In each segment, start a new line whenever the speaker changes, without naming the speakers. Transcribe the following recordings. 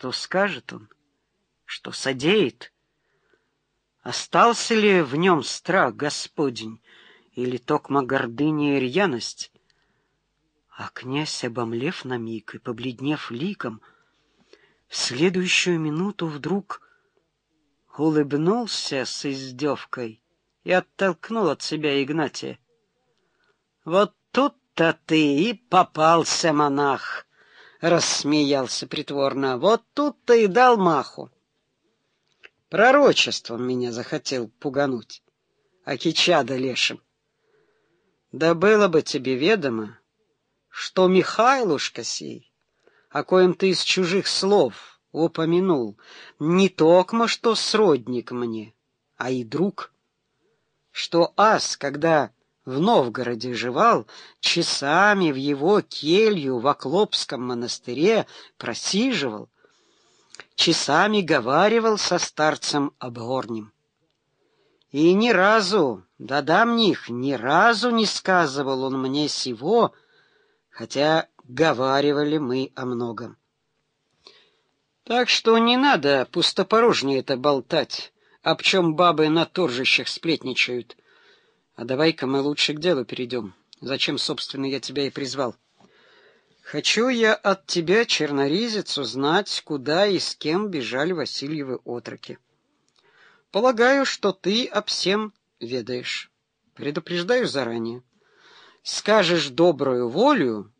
Что скажет он? Что содеет? Остался ли в нем страх Господень, или токма гордыня и рьяность? А князь, обомлев на миг и побледнев ликом, в следующую минуту вдруг улыбнулся с издевкой и оттолкнул от себя Игнатия. «Вот тут-то ты и попался, монах!» — рассмеялся притворно. «Вот тут-то и дал маху!» Пророчеством меня захотел пугануть, а кичада лешим. Да было бы тебе ведомо, что Михайлушка сей, о коем ты из чужих слов упомянул, не токмо что сродник мне, а и друг, что ас, когда в Новгороде жевал, часами в его келью в Оклопском монастыре просиживал, часами говаривал со старцем Обгорнем. И ни разу, да-да них, ни разу не сказывал он мне сего, хотя говаривали мы о многом. Так что не надо пустопорожнее это болтать, об чем бабы на торжищах сплетничают. А давай-ка мы лучше к делу перейдем. Зачем, собственно, я тебя и призвал? Хочу я от тебя, черноризец, узнать, куда и с кем бежали Васильевы отроки. Полагаю, что ты об всем ведаешь. Предупреждаю заранее. Скажешь добрую волю,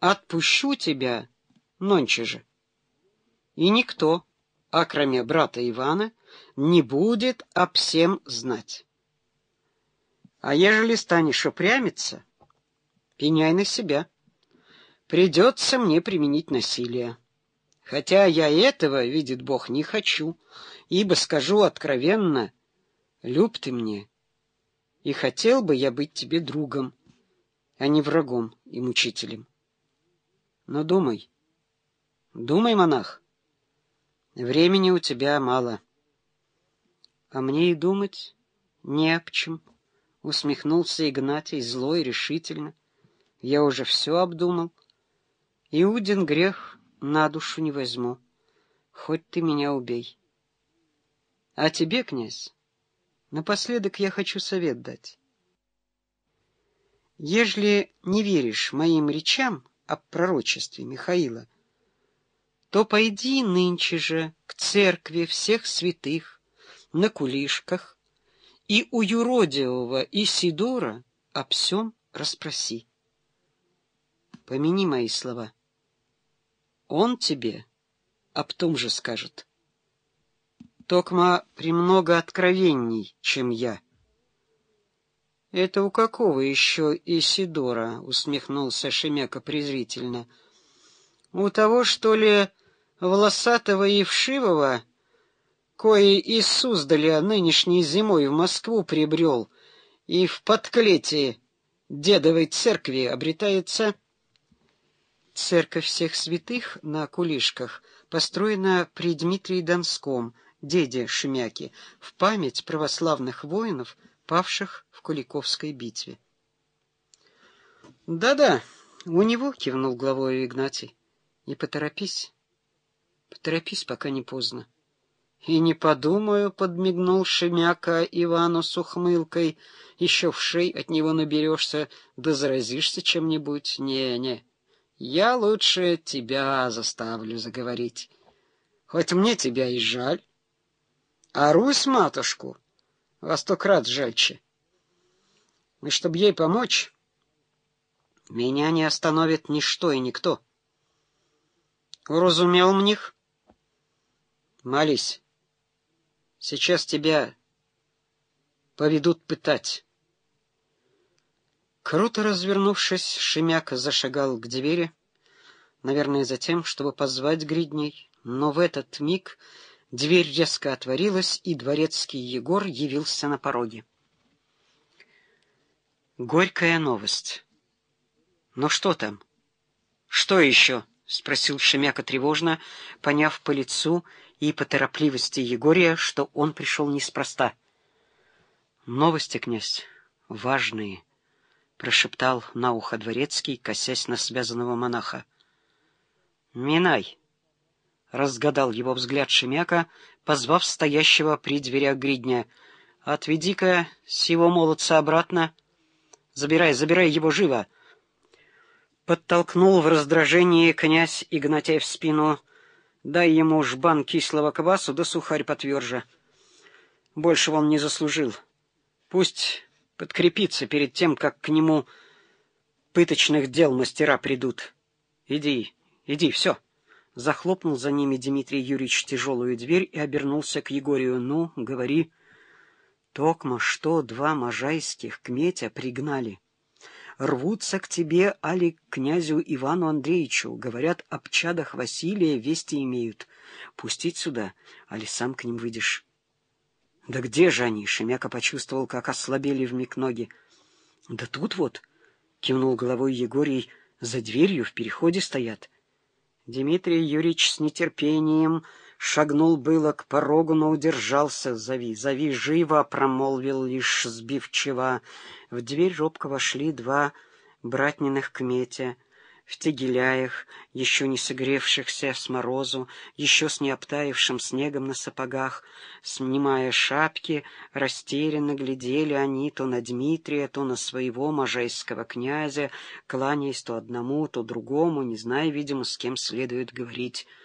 отпущу тебя нонче же. И никто, окроме брата Ивана, не будет об всем знать. А ежели станешь упрямиться, пеняй на себя. Придется мне применить насилие. Хотя я этого, видит Бог, не хочу, ибо скажу откровенно, люб ты мне, и хотел бы я быть тебе другом, а не врагом и мучителем. Но думай, думай, монах, времени у тебя мало. А мне и думать не об чем, — усмехнулся Игнатий зло и решительно. Я уже все обдумал. Иудин грех на душу не возьму, хоть ты меня убей. А тебе, князь, напоследок я хочу совет дать. Ежели не веришь моим речам о пророчестве Михаила, то пойди нынче же к церкви всех святых на кулишках и у юродивого Исидора о всем расспроси. Помяни мои слова. Он тебе об том же скажет. Токма премного откровенней, чем я. — Это у какого еще Исидора? — усмехнулся Шемяка презрительно. — У того, что ли, волосатого и вшивого, кое из Суздаля нынешней зимой в Москву прибрел и в подклете дедовой церкви обретается... Церковь всех святых на Кулишках построена при Дмитрии Донском, деде Шемяки, в память православных воинов, павших в Куликовской битве. «Да-да, у него», — кивнул главой Игнатий. «Не поторопись, поторопись, пока не поздно». «И не подумаю», — подмигнул Шемяка Ивану с ухмылкой, — «еще в шей от него наберешься, да заразишься чем-нибудь. Не-не, я лучше тебя заставлю заговорить. Хоть мне тебя и жаль. А Русь-матушку во сто крат жальче. И чтоб ей помочь, меня не остановит ничто и никто. Уразумел мних? Молись. Сейчас тебя поведут пытать. Круто развернувшись, Шемяк зашагал к двери, наверное, за тем, чтобы позвать гридней, но в этот миг дверь резко отворилась, и дворецкий Егор явился на пороге. Горькая новость. «Ну что там? Что еще?» — спросил Шемяка тревожно, поняв по лицу и по торопливости Егория, что он пришел неспроста. «Новости, князь, важные» прошептал на ухо дворецкий, косясь на связанного монаха. — Минай, — разгадал его взгляд Шемяка, позвав стоящего при дверях гридня. — Отведи-ка сего молодца обратно. Забирай, забирай его живо. Подтолкнул в раздражении князь Игнатьев в спину. Дай ему жбан кислого квасу да сухарь потверже. Большего он не заслужил. Пусть подкрепится перед тем, как к нему пыточных дел мастера придут. Иди, иди, все. Захлопнул за ними Дмитрий Юрьевич тяжелую дверь и обернулся к Егорию. «Ну, говори». «Токма, что два можайских кметя пригнали? Рвутся к тебе, али к князю Ивану Андреевичу. Говорят, об чадах Василия вести имеют. Пустить сюда, али сам к ним выйдешь». «Да где же они?» — Шемяка почувствовал, как ослабели вмиг ноги. «Да тут вот», — кивнул головой Егорий, — «за дверью в переходе стоят». Дмитрий Юрьевич с нетерпением шагнул было к порогу, но удержался. «Зови, зови живо!» — промолвил лишь сбивчиво. В дверь робко вошли два братниных кметя — в тегеляях, еще не согревшихся с морозу, еще с необтаившим снегом на сапогах, снимая шапки, растерянно глядели они то на Дмитрия, то на своего можайского князя, кланяясь то одному, то другому, не зная, видимо, с кем следует говорить. —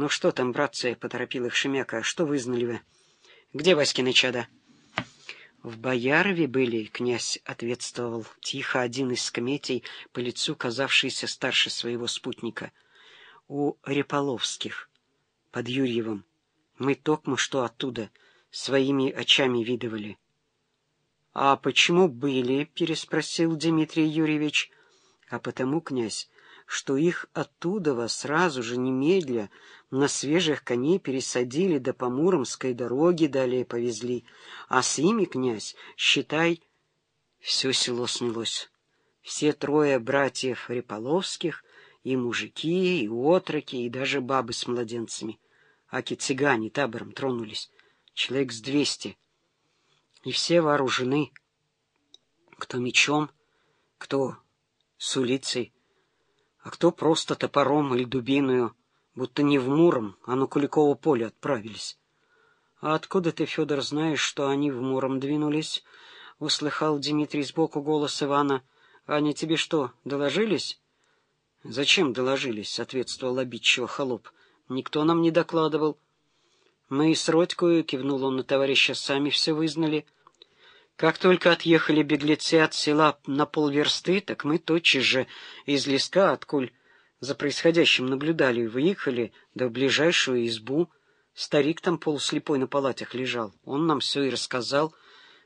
Ну что там, братцы, — поторопил их Шемяка, — что вызнали вы? — Где Васькины чада? — в Боярове были, князь ответствовал тихо один из скметей, по лицу казавшийся старше своего спутника. У Реполовских, под Юрьевым. Мы токмо что оттуда, своими очами видывали. — А почему были? — переспросил Дмитрий Юрьевич. — А потому, князь, что их оттуда сразу же, немедля, на свежих коней пересадили до по Муромской дороге далее повезли, а с ими, князь, считай, все село снялось. Все трое братьев Реполовских, и мужики, и отроки, и даже бабы с младенцами. Аки цыгане табором тронулись, человек с двести. И все вооружены, кто мечом, кто с улицей, а кто просто топором или дубиною, будто не в Муром, а на Куликово поле отправились. — А откуда ты, Федор, знаешь, что они в Муром двинулись? — услыхал Дмитрий сбоку голос Ивана. — Они тебе что, доложились? — Зачем доложились? — ответствовал обидчиво холоп. — Никто нам не докладывал. — Мы с Родькою, — кивнул он на товарища, — сами все вызнали. Как только отъехали беглецы от села на полверсты, так мы тотчас же из леска, откуль за происходящим наблюдали, выехали до ближайшую избу. Старик там полуслепой на палатях лежал. Он нам все и рассказал.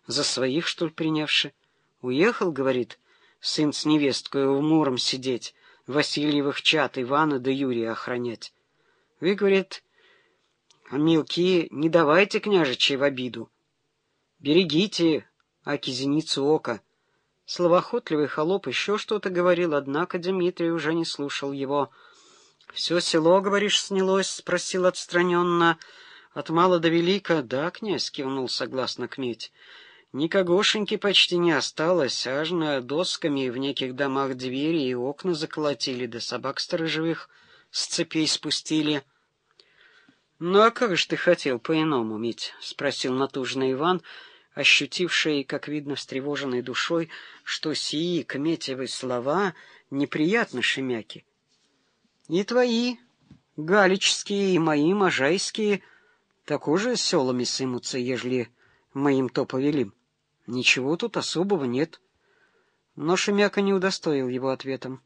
За своих, что ли, принявши? Уехал, говорит, сын с невесткой в Муром сидеть, Васильевых чат Ивана да Юрия охранять. Вы, говорит, мелкие, не давайте княжичей в обиду. Берегите, аки зеницу ока. Словоохотливый холоп еще что-то говорил, однако Дмитрий уже не слушал его. — Все село, говоришь, снялось? — спросил отстраненно. — От мала до велика? — Да, князь, — кивнул согласно кметь. Никогошеньки почти не осталось, аж на досками в неких домах двери и окна заколотили, да собак сторожевых с цепей спустили. — Ну а как же ты хотел по-иному, Мить? — спросил натужный Иван, — ощутивший, как видно, встревоженной душой, что сии кметевы слова неприятны Шемяке. И твои, галические, и мои, можайские, также селами сымутся, ежели моим то повелим. Ничего тут особого нет. Но Шемяка не удостоил его ответом.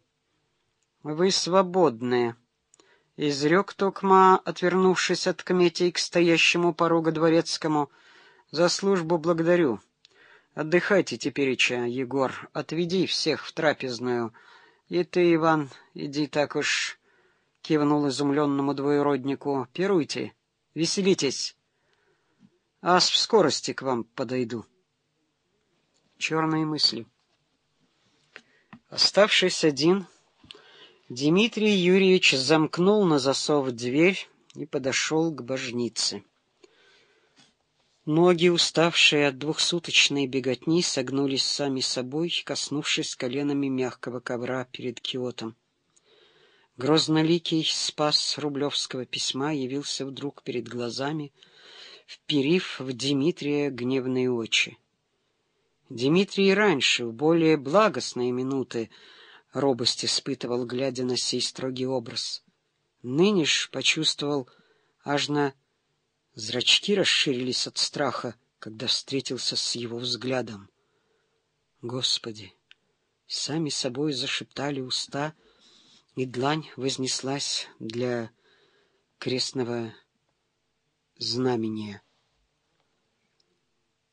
— Вы свободные, — изрек Токма, отвернувшись от кметей к стоящему порога дворецкому, — за службу благодарю. Отдыхайте теперь, Ича, Егор. Отведи всех в трапезную. И ты, Иван, иди так уж, — кивнул изумленному двоюроднику. — Пируйте, веселитесь. А с в скорости к вам подойду. Черные мысли. Оставшись один, Дмитрий Юрьевич замкнул на засов дверь и подошел к божнице. Ноги, уставшие от двухсуточной беготни, согнулись сами собой, коснувшись коленами мягкого ковра перед киотом. Грозноликий спас рублевского письма явился вдруг перед глазами, вперив в Дмитрия гневные очи. Дмитрий раньше, в более благостные минуты, робость испытывал, глядя на сей строгий образ. Ныне почувствовал, аж на зрачки расширились от страха, когда встретился с его взглядом. Господи! Сами собой зашептали уста — и длань вознеслась для крестного знамения.